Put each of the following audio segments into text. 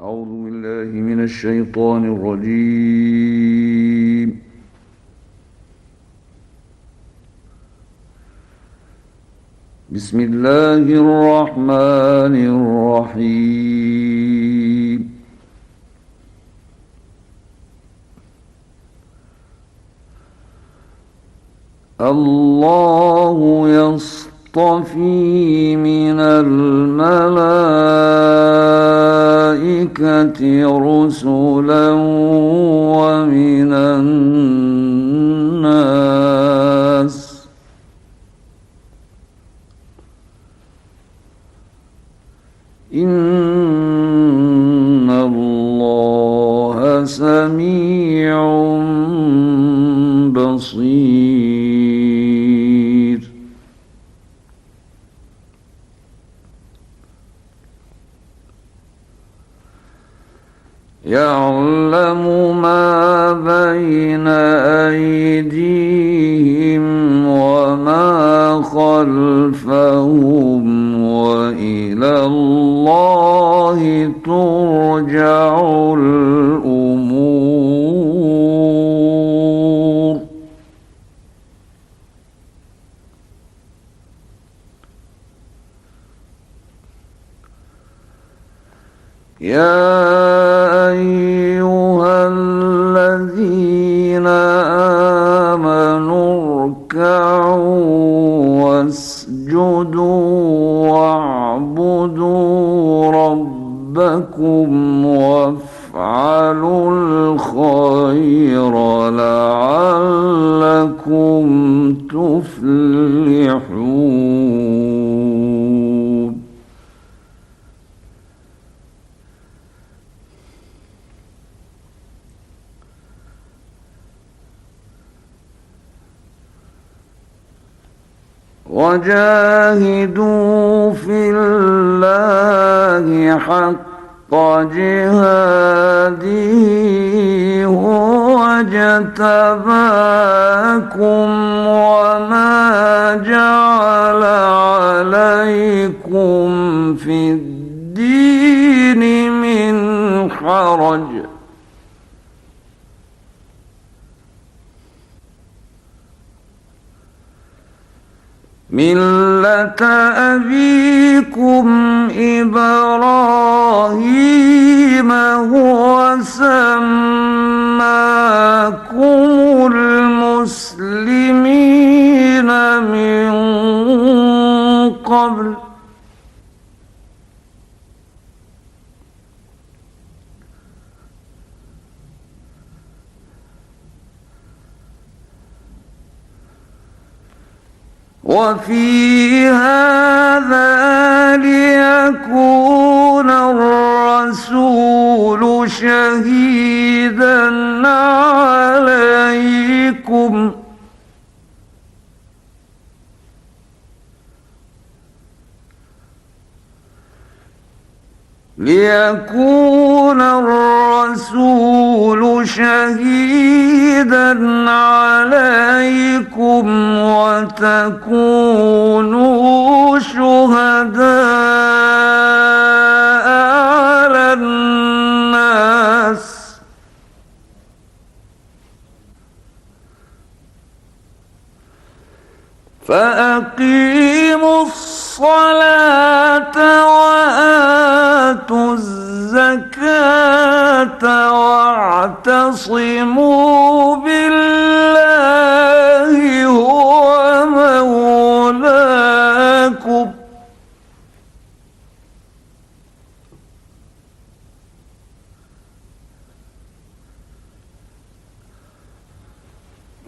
أعوذ بالله من الشيطان الرجيم. بسم الله الرحمن الرحيم. الله يصطفي من الملائكة رسلا ومن الناس يعلم ما بين أيديهم وما خلفهم وإلى الله ترجع الأمور. يا الخير لعلكم تفلحون. وجاهدوا في الله حق جهاده اجتباكم وما جعل عليكم في الدين من حرج. ملة أبيكم إبراهيم وفي هذا ليكون الرسول شهيدا عليكم. ليكون الرسول شهيدا عليكم. وتكونوا شهداء على الناس. فأقيموا الصلاة وآتوا الزكاة واعتصموا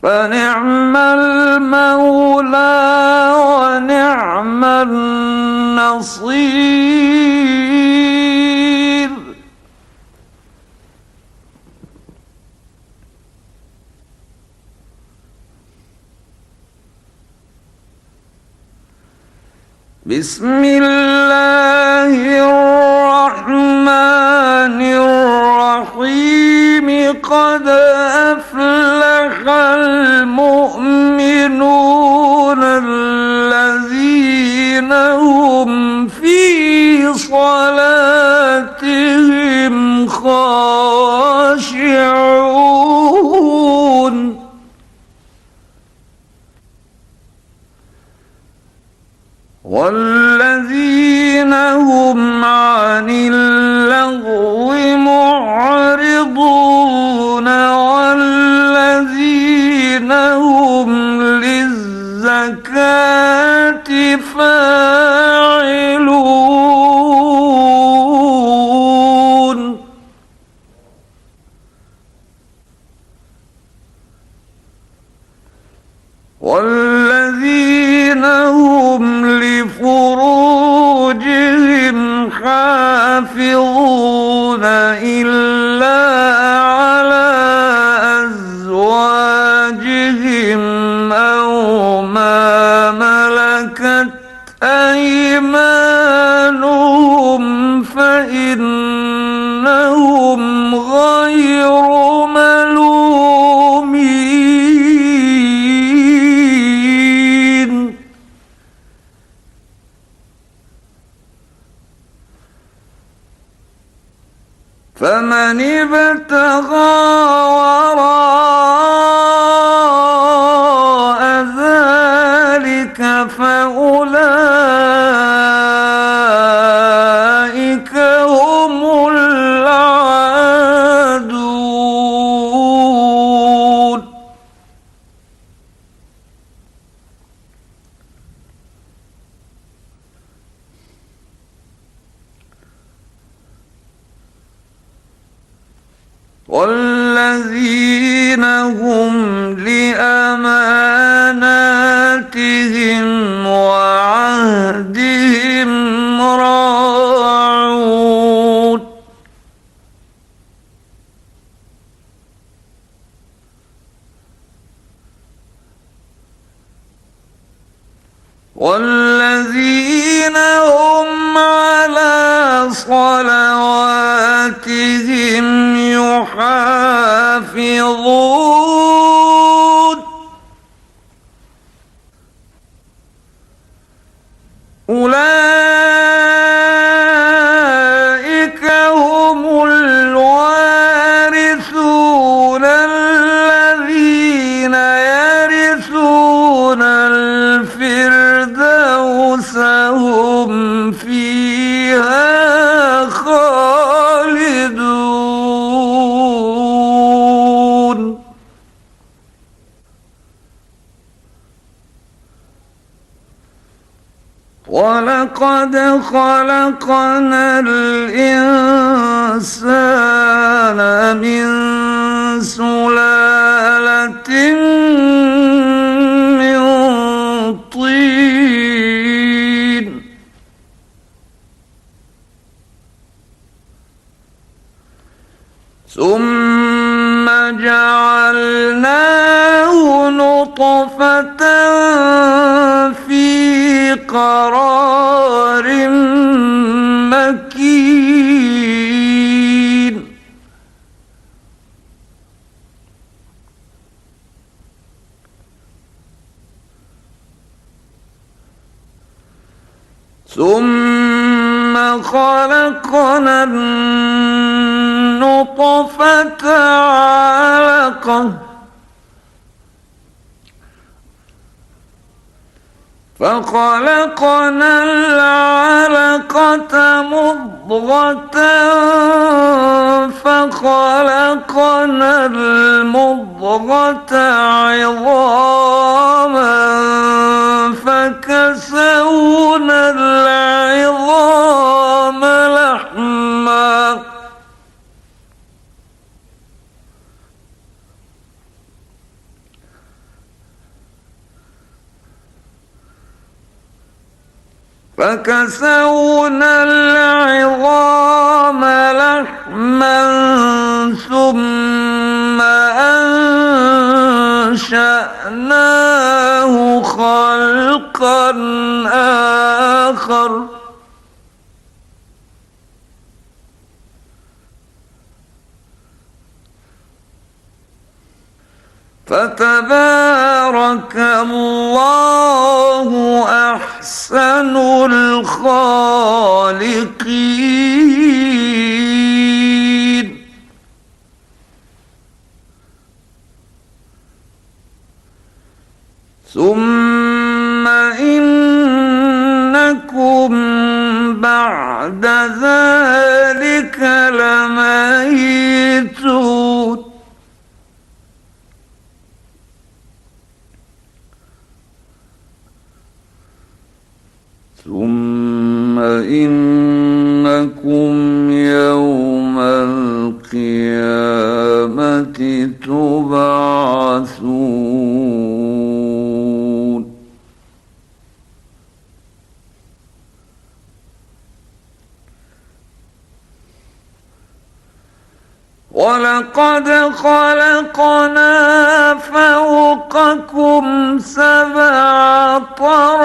فنعم المولى ونعم النصير. بسم الله ملكت أيمانهم فإنهم غير فمن ابتغى kizi ولقد خلقنا الإنسان من سلالة من طين. ثم ثم خلقنا النطفة علقة فخلقنا العلقة مضغة فخلقنا المضغة عظاما. فكسونا العظام لحما ثم أنشأناه خلقا آخر. فتبارك الله أحسن الخالقين. فإنكم يوم القيامة تبعثون. ولقد خلقنا فوقكم سبع طرق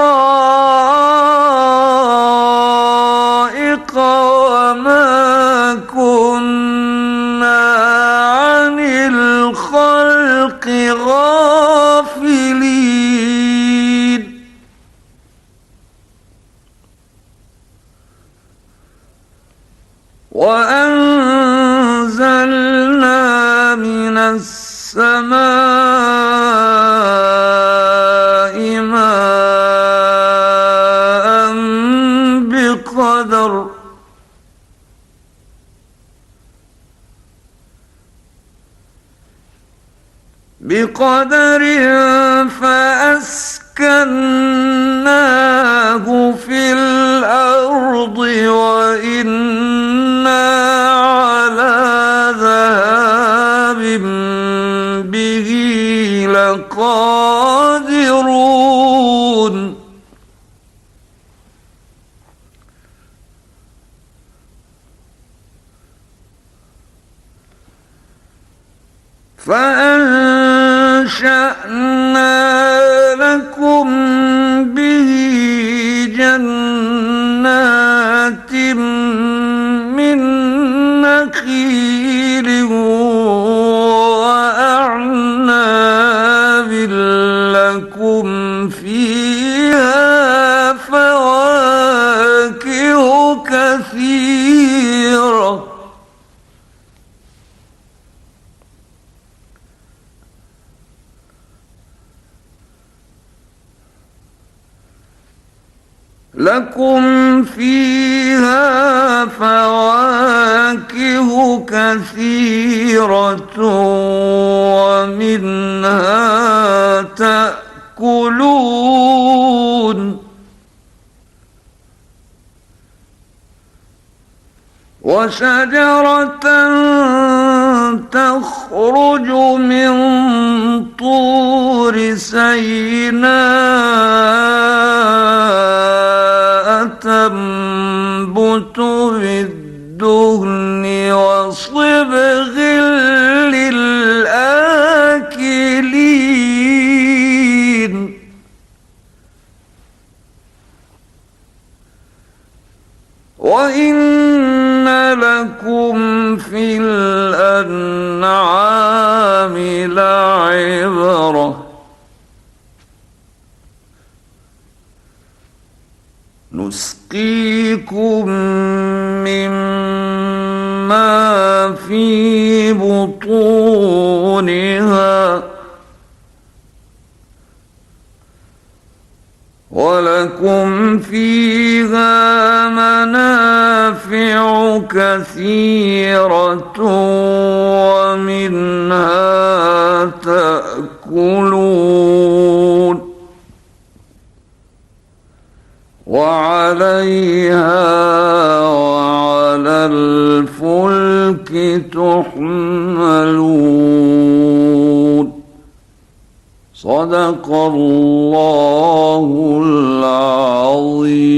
بقدر فأسكناه في الأرض وإنا قادرون فأنشأنا فواكه كثيرة ومنها تأكلون. وشجرة تخرج من طور سيناء. نسقيكم مما في بطونها ولكم فيها منافع كثيرة ومنها تأكلون عليها وعلى الفلك تحملون. صدق الله العظيم.